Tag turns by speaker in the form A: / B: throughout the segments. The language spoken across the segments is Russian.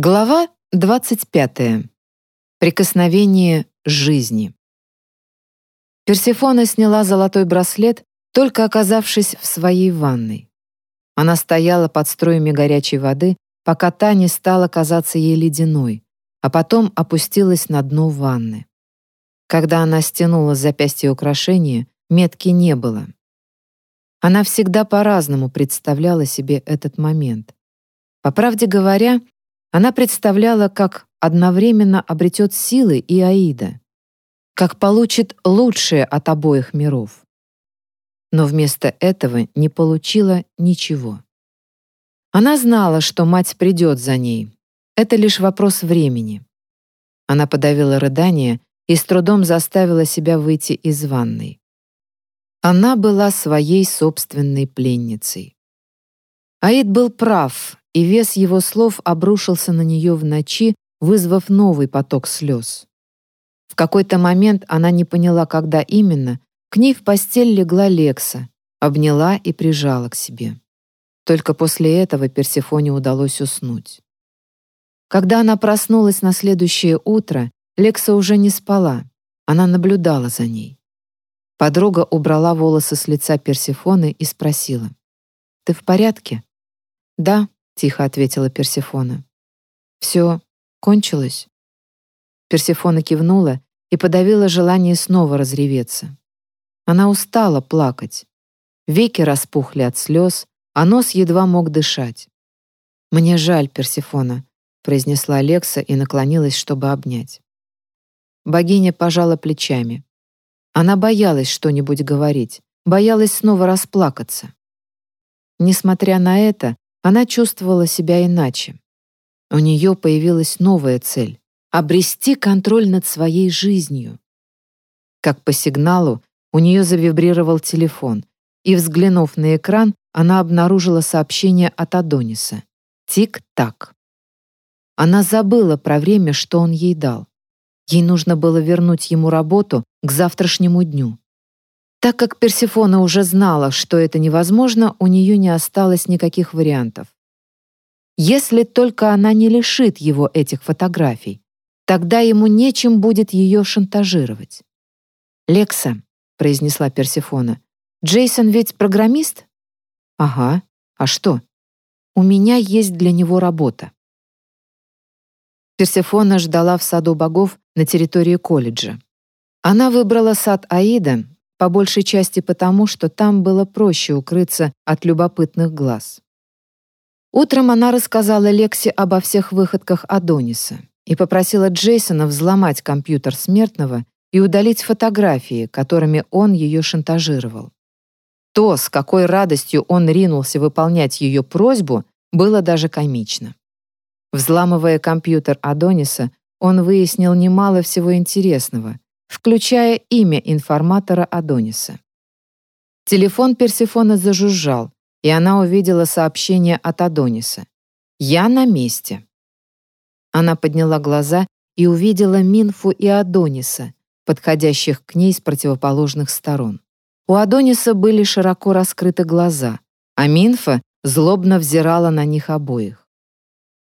A: Глава 25. Прикосновение жизни. Персефона сняла золотой браслет, только оказавшись в своей ванной. Она стояла под струями горячей воды, пока та не стала казаться ей ледяной, а потом опустилась на дно ванны. Когда она стянула с запястья украшения, метки не было. Она всегда по-разному представляла себе этот момент. По правде говоря, она представляла, как одновременно обретет силы и Аида, как получит лучшее от обоих миров. Но вместо этого не получила ничего. Она знала, что мать придет за ней. Это лишь вопрос времени. Она подавила рыдание и с трудом заставила себя выйти из ванной. Она была своей собственной пленницей. Аид был прав, и вес его слов обрушился на нее в ночи, вызвав новый поток слез. В какой-то момент она не поняла, когда именно, к ней в постель легла Лекса, обняла и прижала к себе. Только после этого Персефоне удалось уснуть. Когда она проснулась на следующее утро, Лекса уже не спала, она наблюдала за ней. Подруга убрала волосы с лица Персефоны и спросила, «Ты в порядке?» «Да», тихо ответила Персефона. Все кончилось? Персефона кивнула и подавила желание снова разреветься. Она устала плакать. Веки распухли от слез, а нос едва мог дышать. «Мне жаль, Персефона», — произнесла Алекса и наклонилась, чтобы обнять. Богиня пожала плечами. Она боялась что-нибудь говорить, боялась снова расплакаться. Несмотря на это, она чувствовала себя иначе. У нее появилась новая цель — обрести контроль над своей жизнью. Как по сигналу, у нее завибрировал телефон, и, взглянув на экран, она обнаружила сообщение от Адониса. Тик-так. Она забыла про время, что он ей дал. Ей нужно было вернуть ему работу к завтрашнему дню. Так как Персефона уже знала, что это невозможно, у нее не осталось никаких вариантов. Если только она не лишит его этих фотографий, тогда ему нечем будет ее шантажировать. «Лекса», — произнесла Персефона, — «Джейсон ведь программист?» «Ага. А что?» «У меня есть для него работа». Персефона ждала в саду богов на территории колледжа. Она выбрала сад Аида, по большей части потому, что там было проще укрыться от любопытных глаз. Утром она рассказала Лексе обо всех выходках Адониса и попросила Джейсона взломать компьютер смертного и удалить фотографии, которыми он ее шантажировал. То, с какой радостью он ринулся выполнять ее просьбу, было даже комично. Взламывая компьютер Адониса, он выяснил немало всего интересного, включая имя информатора Адониса. Телефон Персефона зажужжал, и она увидела сообщение от Адониса. «Я на месте». Она подняла глаза и увидела Минфу и Адониса, подходящих к ней с противоположных сторон. У Адониса были широко раскрыты глаза, а Минфа злобно взирала на них обоих.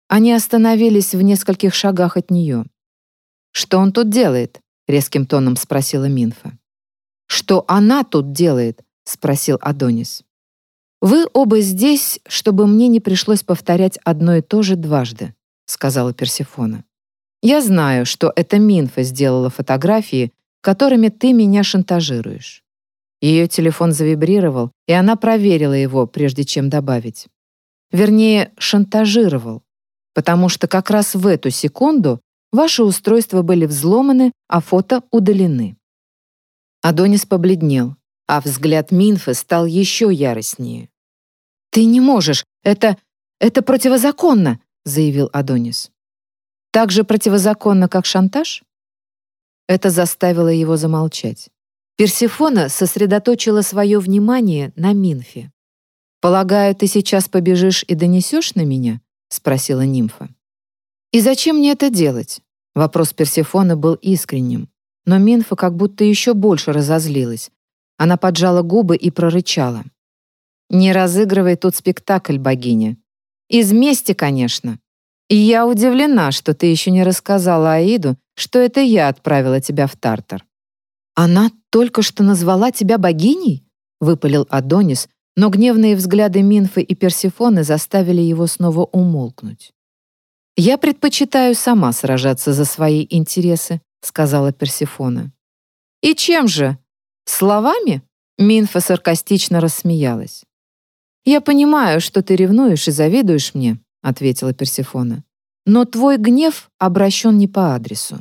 A: Они остановились в нескольких шагах от нее. «Что он тут делает?» Резким тоном спросила Минфа. Что она тут делает? спросил Адонис. Вы оба здесь, чтобы мне не пришлось повторять одно и то же дважды, сказала Персефона. Я знаю, что это Минфа сделала фотографии, которыми ты меня шантажируешь. Ее телефон завибрировал, и она проверила его, прежде чем добавить. Вернее, шантажировал, потому что как раз в эту секунду Ваши устройства были взломаны, а фото удалены». Адонис побледнел, а взгляд Минфы стал еще яростнее. «Ты не можешь! Это... это противозаконно!» заявил Адонис. «Так же противозаконно, как шантаж?» Это заставило его замолчать. Персифона сосредоточила свое внимание на Минфе. «Полагаю, ты сейчас побежишь и донесешь на меня?» — спросила нимфа. «И зачем мне это делать?» Вопрос Персефоны был искренним, но Минфа как будто еще больше разозлилась. Она поджала губы и прорычала. «Не разыгрывай тут спектакль, богиня. Из мести, конечно. И я удивлена, что ты еще не рассказала Аиду, что это я отправила тебя в Тартар». «Она только что назвала тебя богиней?» — выпалил Адонис, но гневные взгляды Минфы и Персифоны заставили его снова умолкнуть. «Я предпочитаю сама сражаться за свои интересы», — сказала Персифона. «И чем же? Словами?» Минфа саркастично рассмеялась. «Я понимаю, что ты ревнуешь и завидуешь мне», — ответила Персифона. «Но твой гнев обращен не по адресу.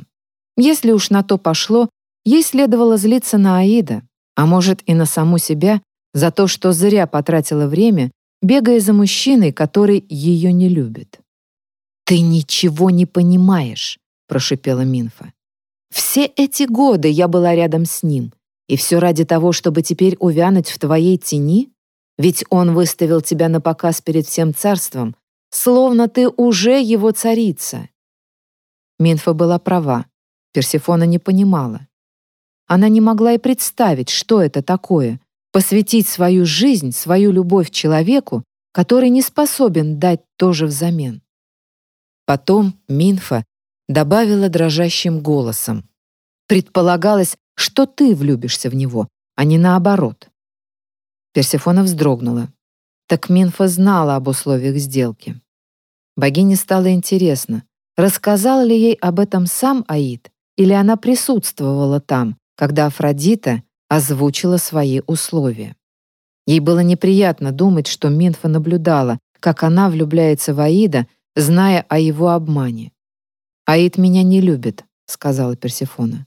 A: Если уж на то пошло, ей следовало злиться на Аида, а может и на саму себя, за то, что зря потратила время, бегая за мужчиной, который ее не любит. «Ты ничего не понимаешь», — прошипела Минфа. «Все эти годы я была рядом с ним, и все ради того, чтобы теперь увянуть в твоей тени? Ведь он выставил тебя на показ перед всем царством, словно ты уже его царица». Минфа была права. Персифона не понимала. Она не могла и представить, что это такое — посвятить свою жизнь, свою любовь человеку, который не способен дать то же взамен. Потом Минфа добавила дрожащим голосом. «Предполагалось, что ты влюбишься в него, а не наоборот». Персефона вздрогнула. Так Минфа знала об условиях сделки. Богине стало интересно, рассказал ли ей об этом сам Аид, или она присутствовала там, когда Афродита озвучила свои условия. Ей было неприятно думать, что Минфа наблюдала, как она влюбляется в Аида, зная о его обмане. «Аид меня не любит», — сказала Персефона.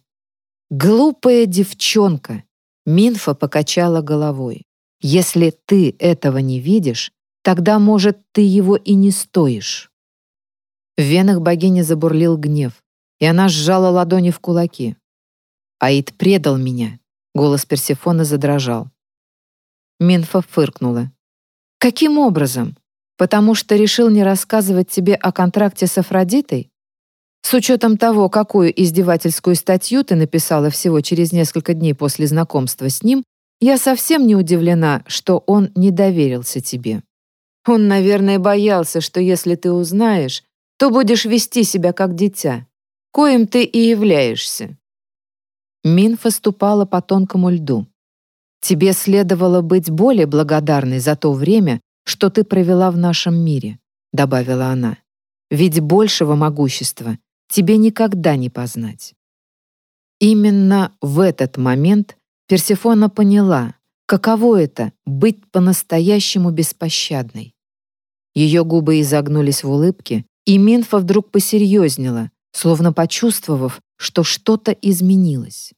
A: «Глупая девчонка!» — Минфа покачала головой. «Если ты этого не видишь, тогда, может, ты его и не стоишь». В венах богини забурлил гнев, и она сжала ладони в кулаки. «Аид предал меня», — голос Персефона задрожал. Минфа фыркнула. «Каким образом? Потому что решил не рассказывать тебе о контракте с Афродитой? С учетом того, какую издевательскую статью ты написала всего через несколько дней после знакомства с ним, я совсем не удивлена, что он не доверился тебе. Он, наверное, боялся, что если ты узнаешь, то будешь вести себя как дитя, коим ты и являешься. Минфа ступала по тонкому льду. Тебе следовало быть более благодарной за то время, что ты провела в нашем мире», — добавила она. «Ведь большего могущества тебе никогда не познать». Именно в этот момент Персефона поняла, каково это — быть по-настоящему беспощадной. Ее губы изогнулись в улыбке, и Минфа вдруг посерьезнела, словно почувствовав, что что-то изменилось.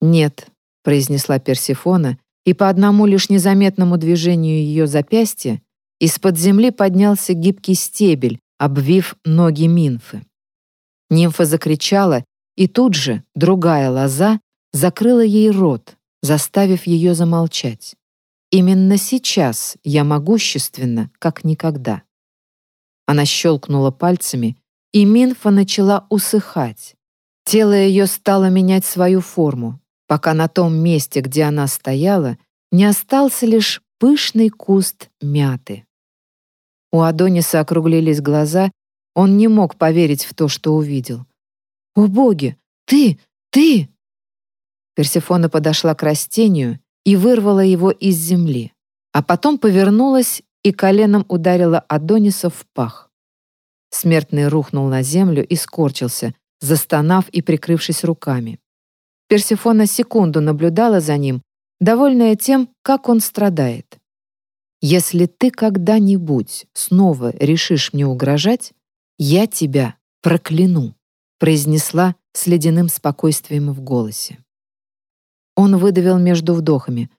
A: «Нет», — произнесла Персефона, и по одному лишь незаметному движению ее запястья из-под земли поднялся гибкий стебель, обвив ноги Минфы. Нимфа закричала, и тут же другая лоза закрыла ей рот, заставив ее замолчать. Именно сейчас я могущественна, как никогда. Она щелкнула пальцами, и Минфа начала усыхать. Тело ее стало менять свою форму, пока на том месте, где она стояла, не остался лишь пышный куст мяты. У Адониса округлились глаза, он не мог поверить в то, что увидел. «О боги! Ты! Ты!» Персефона подошла к растению и вырвала его из земли, а потом повернулась и коленом ударила Адониса в пах. Смертный рухнул на землю и скорчился, застонав и прикрывшись руками. Персефона секунду наблюдала за ним, довольная тем, как он страдает. «Если ты когда-нибудь снова решишь мне угрожать, я тебя прокляну», произнесла с ледяным спокойствием в голосе. Он выдавил между вдохами.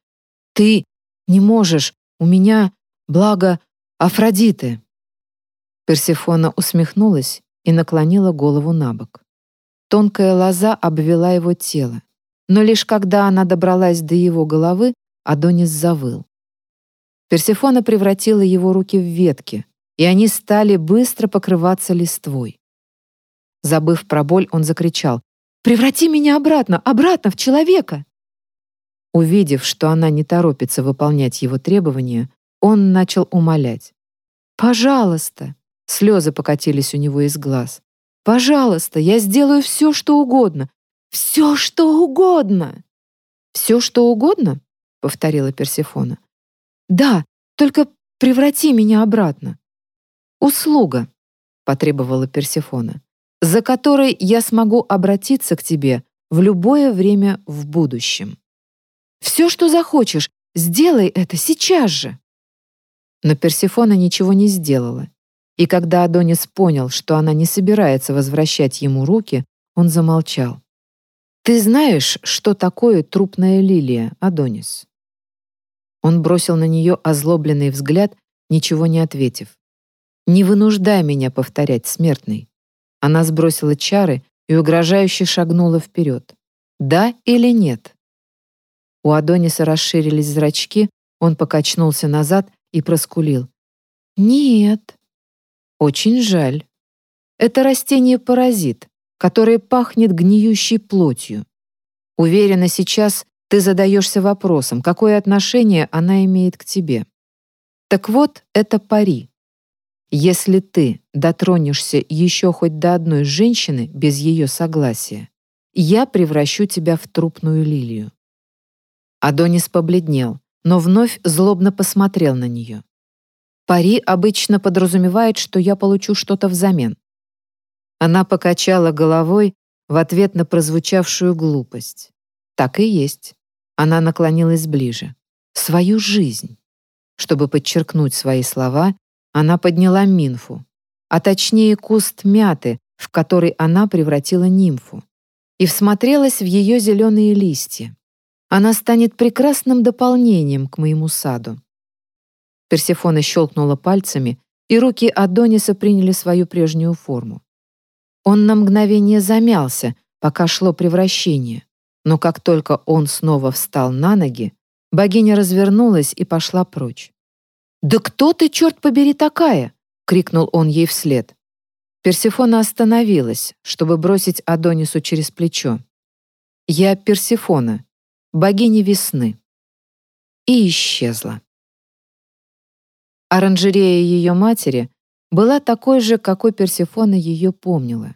A: «Ты не можешь, у меня, благо, Афродиты». Персефона усмехнулась и наклонила голову на бок. Тонкая лоза обвела его тело, но лишь когда она добралась до его головы, Адонис завыл. Персефона превратила его руки в ветки, и они стали быстро покрываться листвой. Забыв про боль, он закричал «Преврати меня обратно, обратно в человека!» Увидев, что она не торопится выполнять его требования, он начал умолять. «Пожалуйста, Слезы покатились у него из глаз. «Пожалуйста, я сделаю все, что угодно. Все, что угодно!» «Все, что угодно?» — повторила Персефона. «Да, только преврати меня обратно». «Услуга», — потребовала Персефона, «за которой я смогу обратиться к тебе в любое время в будущем. Все, что захочешь, сделай это сейчас же». Но Персефона ничего не сделала. И когда Адонис понял, что она не собирается возвращать ему руки, он замолчал. «Ты знаешь, что такое трупная лилия, Адонис?» Он бросил на нее озлобленный взгляд, ничего не ответив. «Не вынуждай меня повторять, смертный». Она сбросила чары и угрожающе шагнула вперед. «Да или нет?» У Адониса расширились зрачки, он покачнулся назад и проскулил. «Нет». «Очень жаль. Это растение-паразит, которое пахнет гниющей плотью. Уверена, сейчас ты задаешься вопросом, какое отношение она имеет к тебе. Так вот, это пари. Если ты дотронешься еще хоть до одной женщины без ее согласия, я превращу тебя в трупную лилию. Адонис побледнел, но вновь злобно посмотрел на нее. Пари обычно подразумевает, что я получу что-то взамен. Она покачала головой в ответ на прозвучавшую глупость. Так и есть. Она наклонилась ближе. Свою жизнь. Чтобы подчеркнуть свои слова, она подняла минфу, а точнее куст мяты, в который она превратила нимфу, и всмотрелась в ее зеленые листья. Она станет прекрасным дополнением к моему саду. Персефона щелкнула пальцами, и руки Адониса приняли свою прежнюю форму. Он на мгновение замялся, пока шло превращение, но как только он снова встал на ноги, богиня развернулась и пошла прочь. «Да кто ты, черт побери, такая?» — крикнул он ей вслед. Персефона остановилась, чтобы бросить Адонису через плечо. «Я Персефона, богиня весны». И исчезла. Оранжерея ее матери была такой же, какой Персефона ее помнила.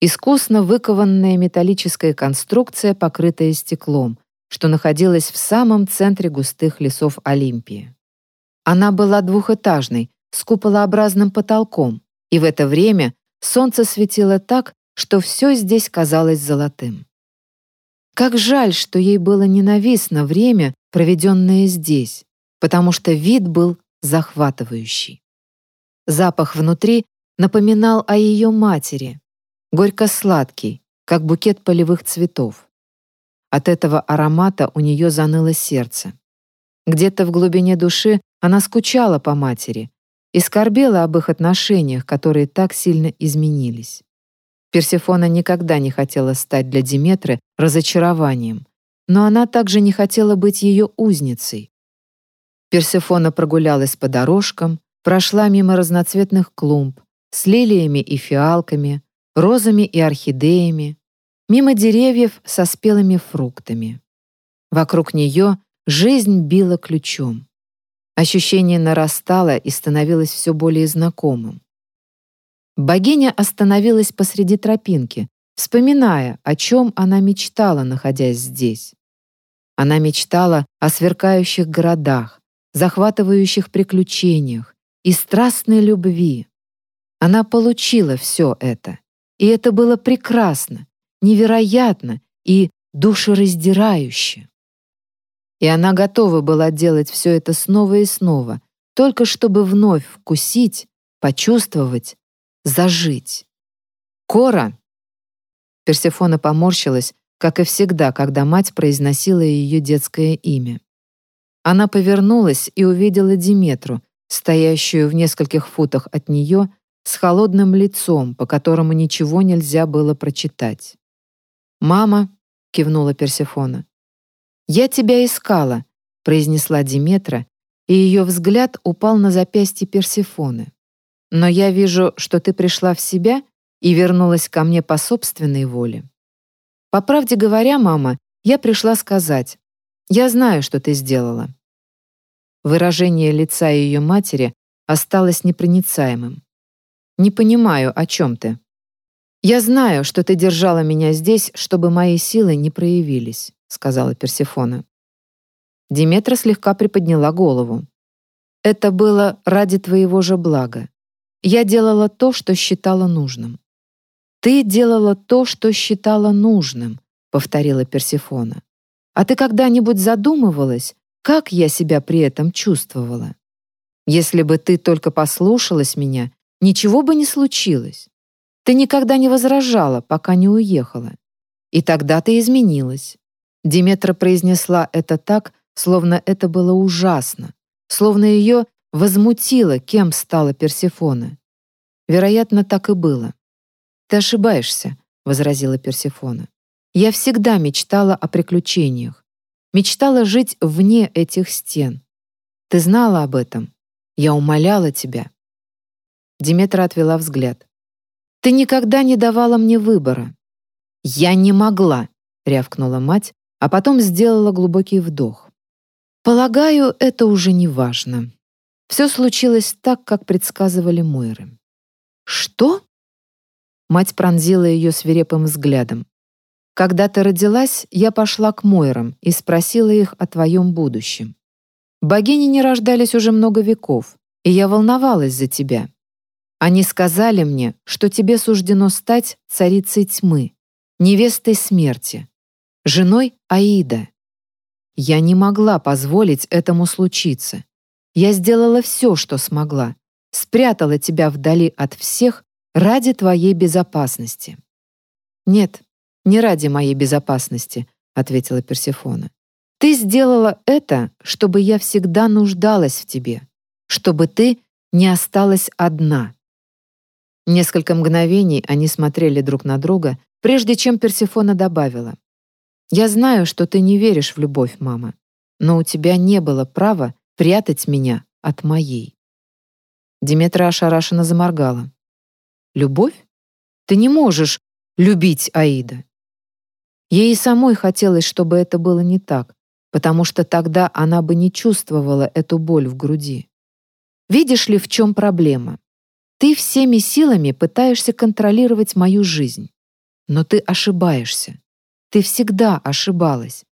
A: Искусно выкованная металлическая конструкция, покрытая стеклом, что находилась в самом центре густых лесов Олимпии. Она была двухэтажной, с куполообразным потолком, и в это время солнце светило так, что все здесь казалось золотым. Как жаль, что ей было ненавистно время, проведенное здесь, потому что вид был захватывающий. Запах внутри напоминал о ее матери, горько-сладкий, как букет полевых цветов. От этого аромата у нее заныло сердце. Где-то в глубине души она скучала по матери и скорбела об их отношениях, которые так сильно изменились. Персефона никогда не хотела стать для Диметры разочарованием, но она также не хотела быть ее узницей. Персефона прогулялась по дорожкам, прошла мимо разноцветных клумб с лилиями и фиалками, розами и орхидеями, мимо деревьев со спелыми фруктами. Вокруг нее жизнь била ключом. Ощущение нарастало и становилось все более знакомым. Богиня остановилась посреди тропинки, вспоминая, о чем она мечтала, находясь здесь. Она мечтала о сверкающих городах, захватывающих приключениях и страстной любви. Она получила все это, и это было прекрасно, невероятно и душераздирающе. И она готова была делать все это снова и снова, только чтобы вновь вкусить, почувствовать, зажить. Кора! Персефона поморщилась, как и всегда, когда мать произносила ее детское имя. Она повернулась и увидела Диметру, стоящую в нескольких футах от нее, с холодным лицом, по которому ничего нельзя было прочитать. «Мама», — кивнула Персефона. «Я тебя искала», — произнесла Диметра, и ее взгляд упал на запястье Персефоны. «Но я вижу, что ты пришла в себя и вернулась ко мне по собственной воле. По правде говоря, мама, я пришла сказать, я знаю, что ты сделала. Выражение лица ее матери осталось непроницаемым. «Не понимаю, о чем ты». «Я знаю, что ты держала меня здесь, чтобы мои силы не проявились», — сказала Персефона. Диметра слегка приподняла голову. «Это было ради твоего же блага. Я делала то, что считала нужным». «Ты делала то, что считала нужным», — повторила Персефона. «А ты когда-нибудь задумывалась, как я себя при этом чувствовала? Если бы ты только послушалась меня, ничего бы не случилось. Ты никогда не возражала, пока не уехала. И тогда ты изменилась. Диметра произнесла это так, словно это было ужасно, словно ее возмутило, кем стала Персефона. Вероятно, так и было. «Ты ошибаешься», — возразила Персефона. «Я всегда мечтала о приключениях. Мечтала жить вне этих стен. Ты знала об этом. Я умоляла тебя». Диметра отвела взгляд. Ты никогда не давала мне выбора». «Я не могла», — рявкнула мать, а потом сделала глубокий вдох. «Полагаю, это уже не важно. Все случилось так, как предсказывали Мойры». «Что?» Мать пронзила ее свирепым взглядом. «Когда ты родилась, я пошла к Мойрам и спросила их о твоем будущем. Богини не рождались уже много веков, и я волновалась за тебя. Они сказали мне, что тебе суждено стать царицей тьмы, невестой смерти, женой Аида. Я не могла позволить этому случиться. Я сделала все, что смогла, спрятала тебя вдали от всех ради твоей безопасности. Нет, не ради моей безопасности, ответила Персефона. Ты сделала это, чтобы я всегда нуждалась в тебе, чтобы ты не осталась одна. Несколько мгновений они смотрели друг на друга, прежде чем Персефона добавила. «Я знаю, что ты не веришь в любовь, мама, но у тебя не было права прятать меня от моей». Диметра ошарашенно заморгала. «Любовь? Ты не можешь любить Аида». Ей самой хотелось, чтобы это было не так, потому что тогда она бы не чувствовала эту боль в груди. Видишь ли, в чем проблема? Ты всеми силами пытаешься контролировать мою жизнь. Но ты ошибаешься. Ты всегда ошибалась.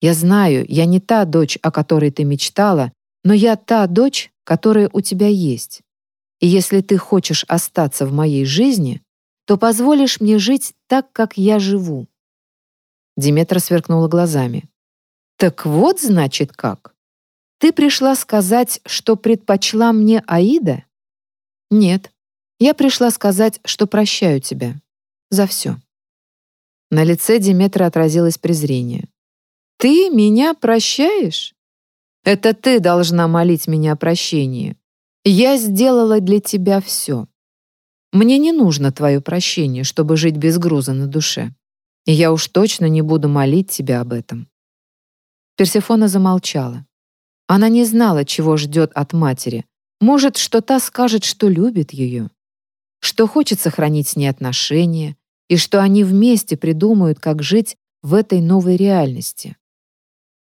A: Я знаю, я не та дочь, о которой ты мечтала, но я та дочь, которая у тебя есть. И если ты хочешь остаться в моей жизни, то позволишь мне жить так, как я живу». Диметра сверкнула глазами. «Так вот, значит, как? Ты пришла сказать, что предпочла мне Аида?» «Нет. Я пришла сказать, что прощаю тебя. За все». На лице Диметра отразилось презрение. «Ты меня прощаешь? Это ты должна молить меня о прощении. Я сделала для тебя все. Мне не нужно твое прощение, чтобы жить без груза на душе. И я уж точно не буду молить тебя об этом». Персефона замолчала. Она не знала, чего ждет от матери, может, что та скажет, что любит ее, что хочет сохранить с ней отношения и что они вместе придумают, как жить в этой новой реальности.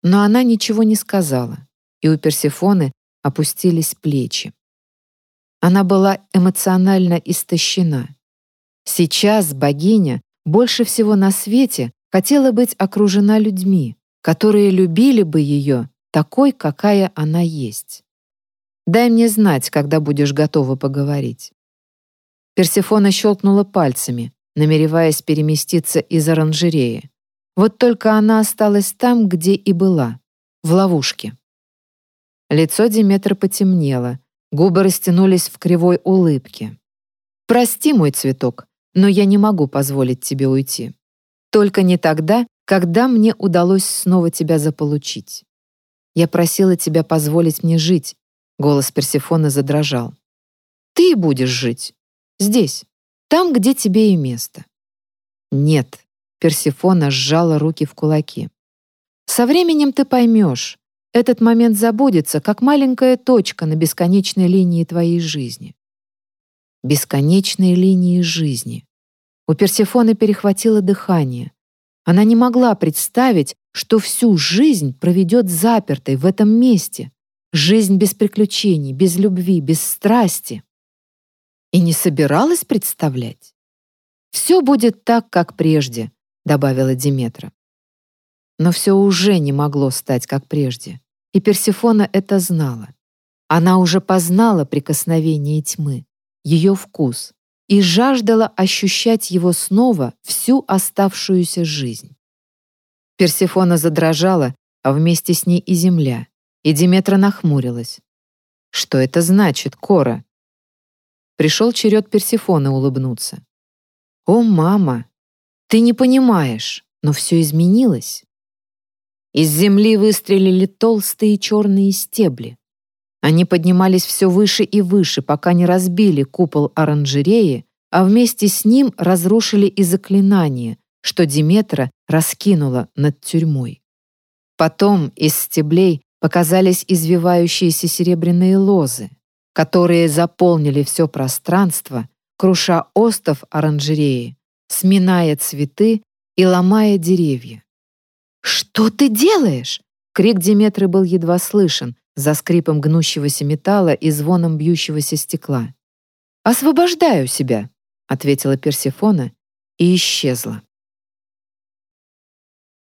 A: Но она ничего не сказала, и у Персефоны опустились плечи. Она была эмоционально истощена. Сейчас богиня больше всего на свете хотела быть окружена людьми, которые любили бы ее такой, какая она есть. Дай мне знать, когда будешь готова поговорить». Персефона щелкнула пальцами, намереваясь переместиться из оранжереи. Вот только она осталась там, где и была, в ловушке. Лицо Диметра потемнело, губы растянулись в кривой улыбке. «Прости, мой цветок, но я не могу позволить тебе уйти. Только не тогда, когда мне удалось снова тебя заполучить. Я просила тебя позволить мне жить, Голос Персефоны задрожал. «Ты будешь жить. Здесь. Там, где тебе и место». «Нет», — Персефона сжала руки в кулаки. «Со временем ты поймешь. Этот момент забудется, как маленькая точка на бесконечной линии твоей жизни». Бесконечные линии жизни. У Персефоны перехватило дыхание. Она не могла представить, что всю жизнь проведет запертой в этом месте, Жизнь без приключений, без любви, без страсти. и не собиралась представлять. «Все будет так, как прежде», — добавила Диметра. Но все уже не могло стать, как прежде, и Персифона это знала. Она уже познала прикосновение тьмы, ее вкус, и жаждала ощущать его снова всю оставшуюся жизнь. Персифона задрожала, а вместе с ней и земля, и Диметра нахмурилась. «Что это значит, Кора?» Пришел черед Персифоны улыбнуться. «О, мама, ты не понимаешь, но все изменилось». Из земли выстрелили толстые черные стебли. Они поднимались все выше и выше, пока не разбили купол оранжереи, а вместе с ним разрушили и заклинание, что Диметра раскинула над тюрьмой. Потом из стеблей показались извивающиеся серебряные лозы, которые заполнили все пространство, круша остов оранжереи, сминая цветы и ломая деревья. «Что ты делаешь?» Крик Диметры был едва слышен, за скрипом гнущегося металла и звоном бьющегося стекла. «Освобождаю себя», — ответила Персефона и исчезла.